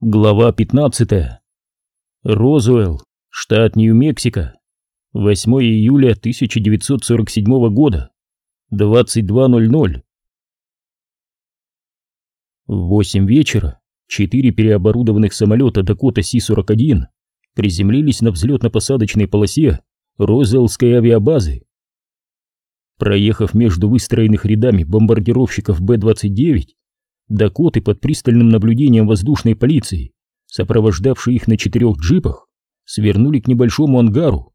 Глава 15. Розуэлл, штат Нью-Мексико. 8 июля 1947 года. 22.00. В 8 вечера четыре переоборудованных самолета Дакота Си-41 приземлились на взлетно-посадочной полосе Розуэллской авиабазы. Проехав между выстроенных рядами бомбардировщиков Б-29, Дакоты под пристальным наблюдением воздушной полиции, сопровождавшей их на четырех джипах, свернули к небольшому ангару.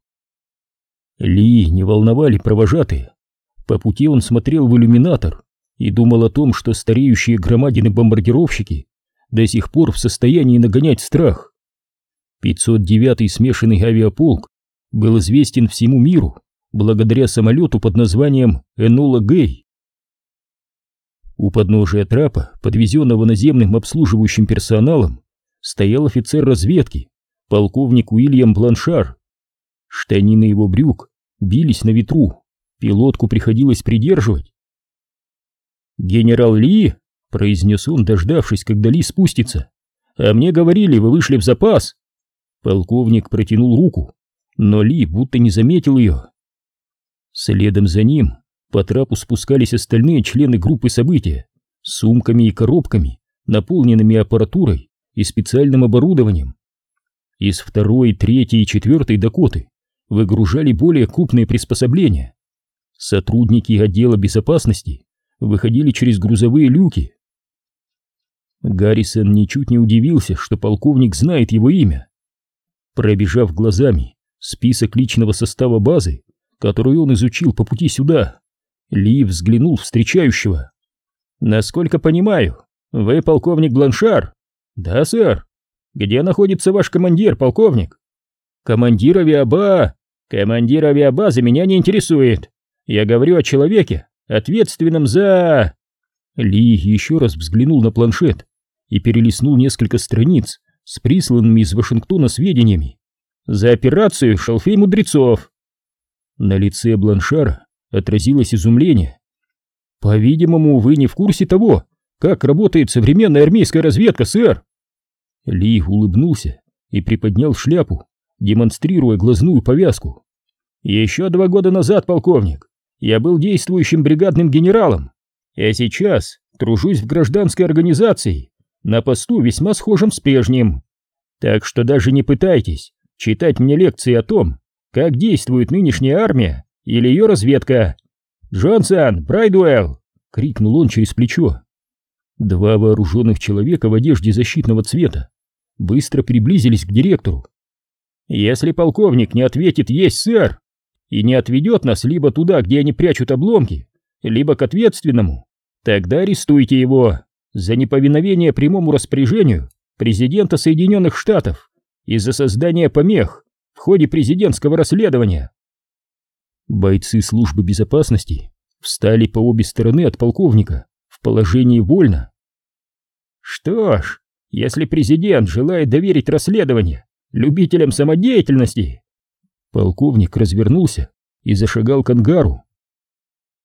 Ли не волновали провожатые. По пути он смотрел в иллюминатор и думал о том, что стареющие громадины-бомбардировщики до сих пор в состоянии нагонять страх. 509-й смешанный авиаполк был известен всему миру благодаря самолету под названием «Энола Гей». У подножия трапа, подвезенного наземным обслуживающим персоналом, стоял офицер разведки, полковник Уильям Бланшар. Штанины его брюк бились на ветру, пилотку приходилось придерживать. «Генерал Ли», — произнес он, дождавшись, когда Ли спустится, — «а мне говорили, вы вышли в запас». Полковник протянул руку, но Ли будто не заметил ее. Следом за ним по трапу спускались остальные члены группы события с сумками и коробками, наполненными аппаратурой и специальным оборудованием. Из второй, третьей и четвертой Дакоты выгружали более крупные приспособления. Сотрудники отдела безопасности выходили через грузовые люки. Гаррисон ничуть не удивился, что полковник знает его имя. Пробежав глазами список личного состава базы, которую он изучил по пути сюда, ли взглянул встречающего. «Насколько понимаю, вы полковник Бланшар?» «Да, сэр. Где находится ваш командир, полковник?» «Командир авиаба...» «Командир авиабазы меня не интересует. Я говорю о человеке, ответственном за...» Ли еще раз взглянул на планшет и перелистнул несколько страниц с присланными из Вашингтона сведениями. «За операцию шалфей мудрецов». На лице Бланшара отразилось изумление. «По-видимому, вы не в курсе того, как работает современная армейская разведка, сэр!» Ли улыбнулся и приподнял шляпу, демонстрируя глазную повязку. «Еще два года назад, полковник, я был действующим бригадным генералом, а сейчас тружусь в гражданской организации, на посту весьма схожем с прежним. Так что даже не пытайтесь читать мне лекции о том, как действует нынешняя армия или ее разведка? Джонсон, Брайдуэлл!» — крикнул он через плечо. Два вооруженных человека в одежде защитного цвета быстро приблизились к директору. «Если полковник не ответит «Есть, сэр!» и не отведет нас либо туда, где они прячут обломки, либо к ответственному, тогда арестуйте его за неповиновение прямому распоряжению президента Соединенных Штатов из-за создания помех в ходе президентского расследования. Бойцы службы безопасности встали по обе стороны от полковника в положении вольно. Что ж, если президент желает доверить расследование любителям самодеятельности... Полковник развернулся и зашагал к ангару.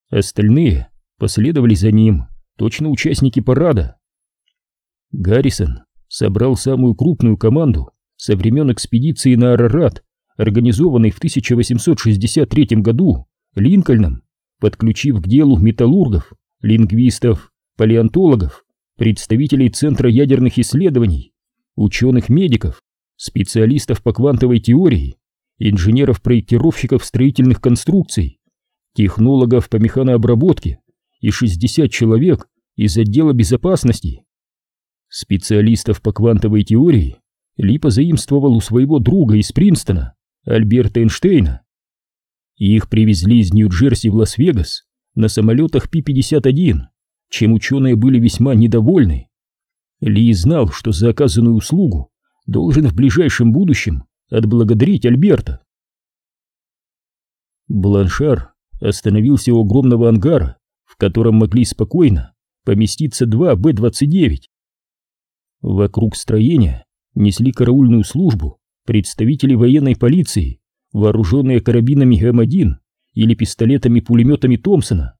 Остальные последовали за ним, точно участники парада. Гаррисон собрал самую крупную команду со времен экспедиции на Арарат организованный в 1863 году Линкольном, подключив к делу металлургов, лингвистов, палеонтологов, представителей Центра ядерных исследований, ученых-медиков, специалистов по квантовой теории, инженеров-проектировщиков строительных конструкций, технологов по механообработке и 60 человек из отдела безопасности. Специалистов по квантовой теории Ли позаимствовал у своего друга из Принстона, Альберта Эйнштейна. Их привезли из Нью-Джерси в Лас-Вегас на самолетах Пи-51, чем ученые были весьма недовольны. Ли знал, что за оказанную услугу должен в ближайшем будущем отблагодарить Альберта. Бланшар остановился у огромного ангара, в котором могли спокойно поместиться два Б-29. Вокруг строения несли караульную службу представители военной полиции, вооруженные карабинами М1 или пистолетами-пулеметами Томпсона.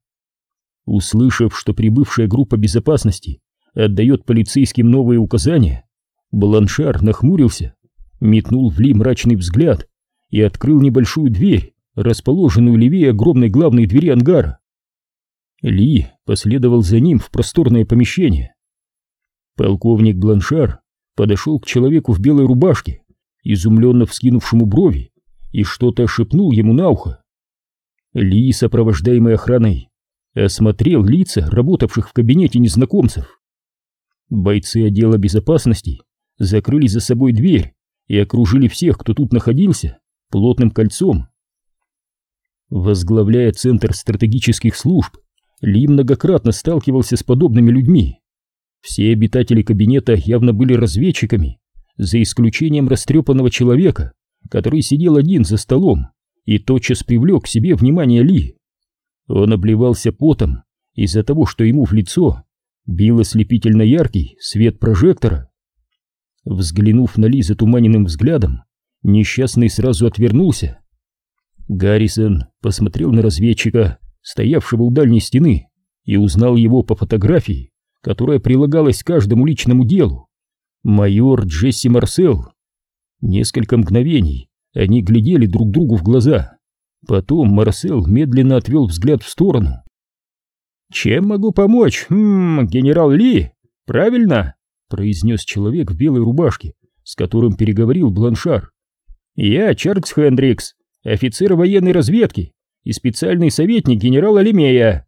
Услышав, что прибывшая группа безопасности отдает полицейским новые указания, Бланшар нахмурился, метнул в Ли мрачный взгляд и открыл небольшую дверь, расположенную левее огромной главной двери ангара. Ли последовал за ним в просторное помещение. Полковник Бланшар подошел к человеку в белой рубашке, изумленно вскинувшему брови, и что-то шепнул ему на ухо. Ли, сопровождаемый охраной, осмотрел лица работавших в кабинете незнакомцев. Бойцы отдела безопасности закрыли за собой дверь и окружили всех, кто тут находился, плотным кольцом. Возглавляя Центр стратегических служб, Ли многократно сталкивался с подобными людьми. Все обитатели кабинета явно были разведчиками, за исключением растрепанного человека, который сидел один за столом и тотчас привлек к себе внимание Ли. Он обливался потом из-за того, что ему в лицо бил ослепительно яркий свет прожектора. Взглянув на Ли затуманенным взглядом, несчастный сразу отвернулся. Гаррисон посмотрел на разведчика, стоявшего у дальней стены, и узнал его по фотографии, которая прилагалась к каждому личному делу. Майор Джесси Марсел. Несколько мгновений они глядели друг другу в глаза. Потом Марсел медленно отвел взгляд в сторону. «Чем могу помочь? М -м, генерал Ли? Правильно?» произнес человек в белой рубашке, с которым переговорил Бланшар. «Я Чарльз Хендрикс, офицер военной разведки и специальный советник генерала Лемея».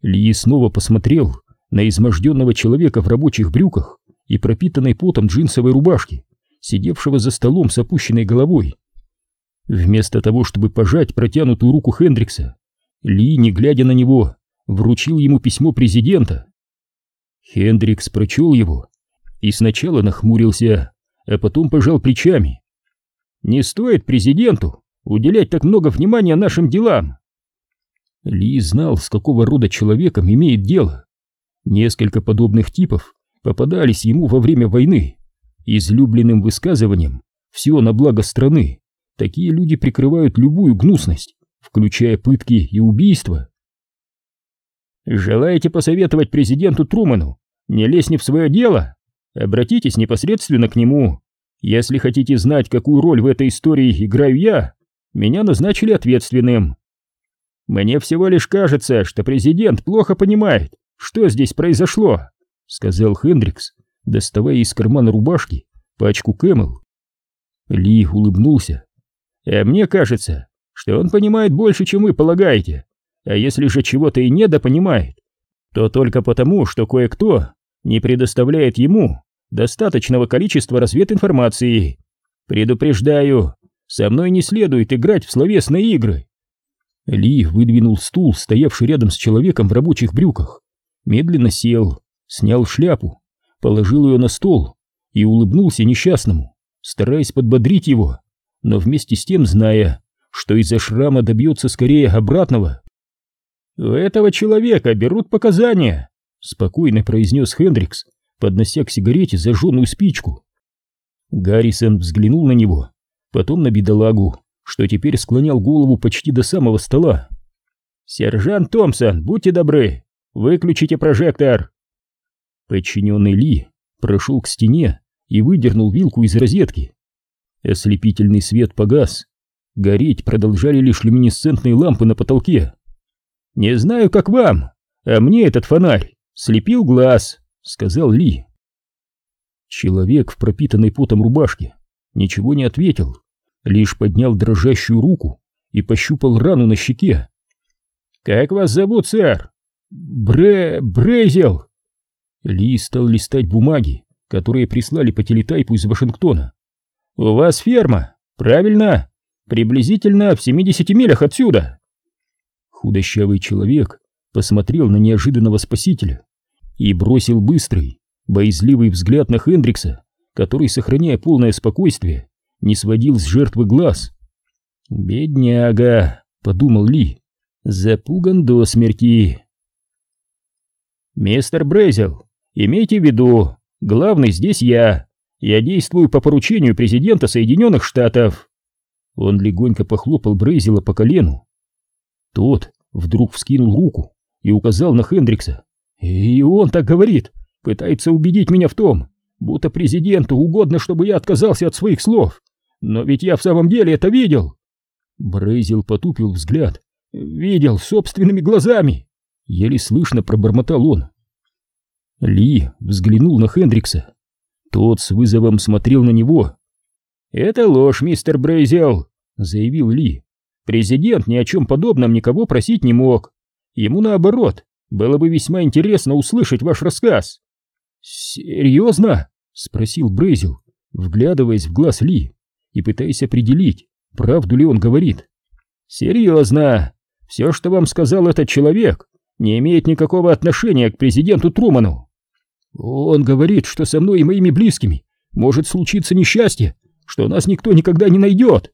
Ли снова посмотрел на изможденного человека в рабочих брюках и пропитанной потом джинсовой рубашке, сидевшего за столом с опущенной головой. Вместо того, чтобы пожать протянутую руку Хендрикса, Ли, не глядя на него, вручил ему письмо президента. Хендрикс прочел его и сначала нахмурился, а потом пожал плечами. «Не стоит президенту уделять так много внимания нашим делам!» Ли знал, с какого рода человеком имеет дело. Несколько подобных типов попадались ему во время войны. Излюбленным высказыванием «все на благо страны» такие люди прикрывают любую гнусность, включая пытки и убийства. Желаете посоветовать президенту Труману не лезь не в свое дело? Обратитесь непосредственно к нему. Если хотите знать, какую роль в этой истории играю я, меня назначили ответственным. Мне всего лишь кажется, что президент плохо понимает, что здесь произошло, сказал Хендрикс, доставая из кармана рубашки пачку Camel. Ли улыбнулся. А мне кажется, что он понимает больше, чем вы полагаете. А если же чего-то и недопонимает, то только потому, что кое-кто не предоставляет ему достаточного количества развединформации. Предупреждаю, со мной не следует играть в словесные игры. Ли выдвинул стул, стоявший рядом с человеком в рабочих брюках, медленно сел, снял шляпу, положил ее на стол и улыбнулся несчастному, стараясь подбодрить его, но вместе с тем зная, что из-за шрама добьется скорее обратного. «У этого человека берут показания», — спокойно произнес Хендрикс, поднося к сигарете зажженную спичку. Гаррисон взглянул на него, потом на бедолагу, что теперь склонял голову почти до самого стола. «Сержант Томпсон, будьте добры, выключите прожектор!» Подчиненный Ли прошел к стене и выдернул вилку из розетки. Ослепительный свет погас. Гореть продолжали лишь люминесцентные лампы на потолке. «Не знаю, как вам, а мне этот фонарь слепил глаз», — сказал Ли. Человек в пропитанной потом рубашке ничего не ответил, лишь поднял дрожащую руку и пощупал рану на щеке. «Как вас зовут, сэр?» «Бре... Брейзел!» Ли стал листать бумаги, которые прислали по телетайпу из Вашингтона. «У вас ферма, правильно? Приблизительно в 70 милях отсюда!» Худощавый человек посмотрел на неожиданного спасителя и бросил быстрый, боязливый взгляд на Хендрикса, который, сохраняя полное спокойствие, не сводил с жертвы глаз. «Бедняга», — подумал Ли, — «запуган до смерти». «Мистер Брейзел, имейте в виду, главный здесь я. Я действую по поручению президента Соединенных Штатов». Он легонько похлопал Брейзела по колену, тот вдруг вскинул руку и указал на Хендрикса. «И он так говорит, пытается убедить меня в том, будто президенту угодно, чтобы я отказался от своих слов. Но ведь я в самом деле это видел. Брейзил потупил взгляд. Видел собственными глазами. Еле слышно пробормотал он. Ли взглянул на Хендрикса. Тот с вызовом смотрел на него. «Это ложь, мистер Брейзел», — заявил Ли. «Президент ни о чем подобном никого просить не мог. Ему наоборот, было бы весьма интересно услышать ваш рассказ». «Серьезно?» — спросил Брейзел, вглядываясь в глаз Ли и пытаясь определить, правду ли он говорит. «Серьезно. Все, что вам сказал этот человек, не имеет никакого отношения к президенту Труману. Он говорит, что со мной и моими близкими может случиться несчастье, что нас никто никогда не найдет.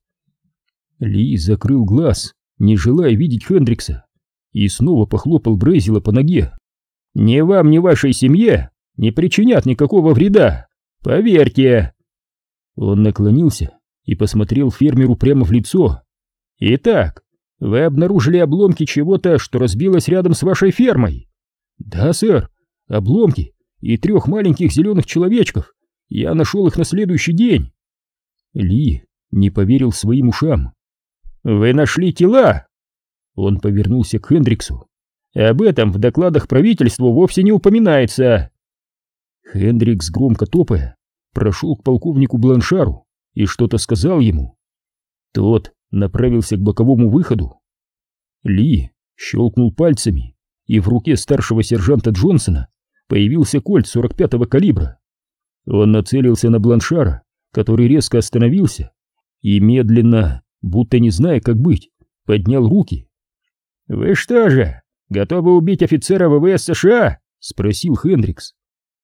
Ли закрыл глаз, не желая видеть Хендрикса, и снова похлопал Брейзела по ноге. «Ни вам, ни вашей семье не причинят никакого вреда, поверьте!» Он наклонился и посмотрел фермеру прямо в лицо. «Итак, вы обнаружили обломки чего-то, что разбилось рядом с вашей фермой?» «Да, сэр, обломки, и трех маленьких зеленых человечков. Я нашел их на следующий день. Ли не поверил своим ушам. «Вы нашли тела?» Он повернулся к Хендриксу. «Об этом в докладах правительства вовсе не упоминается». Хендрикс, громко топая, прошел к полковнику Бланшару и что-то сказал ему. Тот направился к боковому выходу. Ли щелкнул пальцами, и в руке старшего сержанта Джонсона появился кольт 45-го калибра. Он нацелился на Бланшара, который резко остановился и медленно, будто не зная, как быть, поднял руки. «Вы что же, готовы убить офицера ВВС США?» — спросил Хендрикс.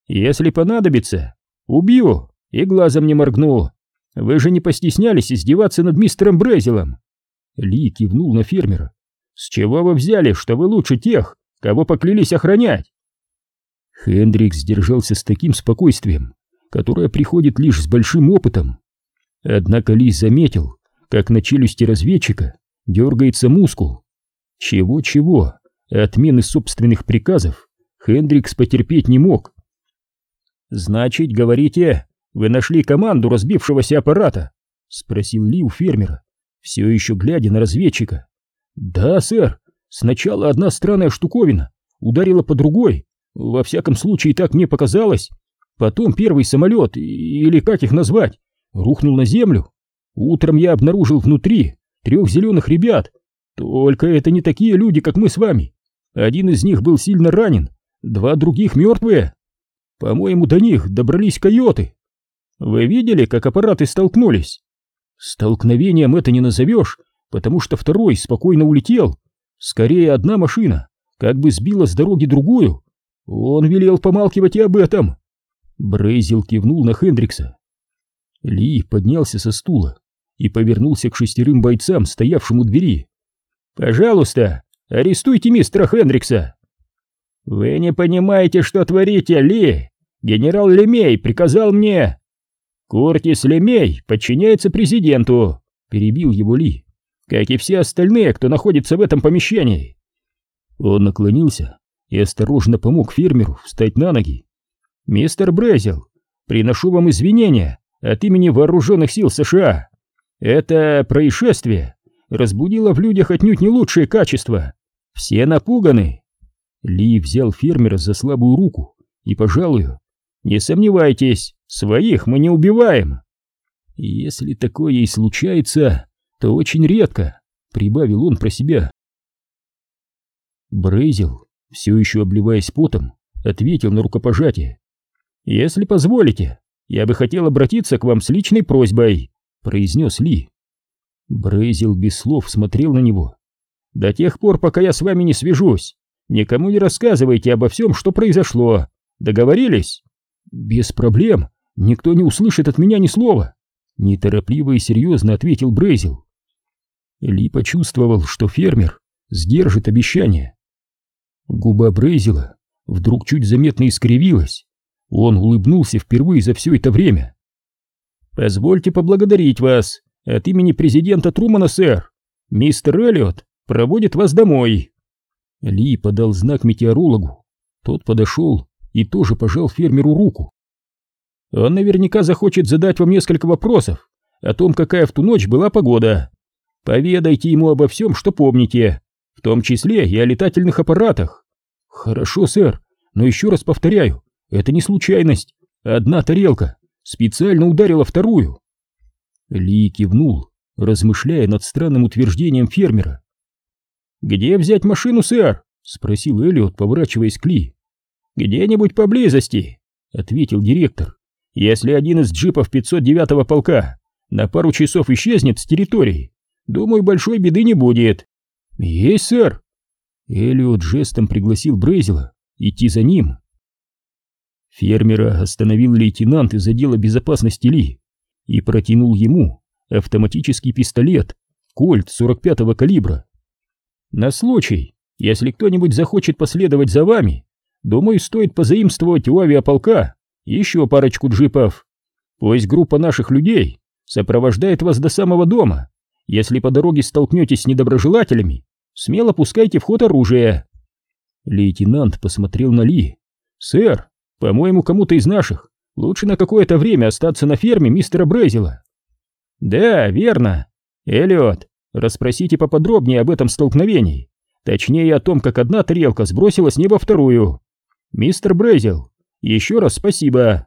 «Если понадобится, убью и глазом не моргну. Вы же не постеснялись издеваться над мистером Брезилом?» Ли кивнул на фермера. «С чего вы взяли, что вы лучше тех, кого поклялись охранять?» Хендрикс держался с таким спокойствием, которое приходит лишь с большим опытом. Однако Ли заметил, как на челюсти разведчика дергается мускул. Чего-чего, отмены собственных приказов Хендрикс потерпеть не мог. «Значит, говорите, вы нашли команду разбившегося аппарата?» — спросил Ли у фермера, все еще глядя на разведчика. «Да, сэр, сначала одна странная штуковина ударила по другой, во всяком случае, так мне показалось. Потом первый самолет, или как их назвать, рухнул на землю. Утром я обнаружил внутри трех зеленых ребят. Только это не такие люди, как мы с вами. Один из них был сильно ранен, два других мертвые. По-моему, до них добрались койоты. Вы видели, как аппараты столкнулись? Столкновением это не назовешь, потому что второй спокойно улетел. Скорее, одна машина как бы сбила с дороги другую, он велел помалкивать и об этом. Брейзил кивнул на Хендрикса. Ли поднялся со стула и повернулся к шестерым бойцам, стоявшим у двери. «Пожалуйста, арестуйте мистера Хендрикса!» «Вы не понимаете, что творите, Ли! Генерал Лемей приказал мне...» «Куртис Лемей подчиняется президенту», — перебил его Ли, «как и все остальные, кто находится в этом помещении». Он наклонился и осторожно помог фермеру встать на ноги. «Мистер Брезил, приношу вам извинения от имени вооруженных сил США. Это происшествие разбудило в людях отнюдь не лучшие качества. Все напуганы». Ли взял фермера за слабую руку и пожал ее. «Не сомневайтесь, своих мы не убиваем». «Если такое и случается, то очень редко», — прибавил он про себя. Брейзил все еще обливаясь потом, ответил на рукопожатие. «Если позволите, я бы хотел обратиться к вам с личной просьбой», — произнес Ли. Брейзил без слов смотрел на него. «До тех пор, пока я с вами не свяжусь, никому не рассказывайте обо всем, что произошло. Договорились?» «Без проблем. Никто не услышит от меня ни слова», — неторопливо и серьезно ответил Брейзил. Ли почувствовал, что фермер сдержит обещание. Губа Брейзела вдруг чуть заметно искривилась. Он улыбнулся впервые за все это время. «Позвольте поблагодарить вас от имени президента Трумана, сэр. Мистер Эллиот проводит вас домой». Ли подал знак метеорологу. Тот подошел и тоже пожал фермеру руку. Он наверняка захочет задать вам несколько вопросов о том, какая в ту ночь была погода. Поведайте ему обо всем, что помните, в том числе и о летательных аппаратах. Хорошо, сэр, но еще раз повторяю, это не случайность. Одна тарелка специально ударила вторую. Ли кивнул, размышляя над странным утверждением фермера. «Где взять машину, сэр?» — спросил Эллиот, поворачиваясь к Ли. «Где-нибудь поблизости», — ответил директор. «Если один из джипов 509-го полка на пару часов исчезнет с территории, думаю, большой беды не будет». «Есть, сэр!» Эллиот жестом пригласил Брейзела идти за ним. Фермера остановил лейтенант из отдела безопасности Ли и протянул ему автоматический пистолет Кольт 45-го калибра. На случай, если кто-нибудь захочет последовать за вами, думаю, стоит позаимствовать у авиаполка еще парочку джипов. Пусть группа наших людей сопровождает вас до самого дома. Если по дороге столкнетесь с недоброжелателями, смело пускайте в ход оружие. Лейтенант посмотрел на Ли. «Сэр, по-моему, кому-то из наших лучше на какое-то время остаться на ферме мистера Брейзела». «Да, верно. Эллиот, расспросите поподробнее об этом столкновении. Точнее, о том, как одна тарелка сбросила с неба вторую. Мистер Брейзел, еще раз спасибо».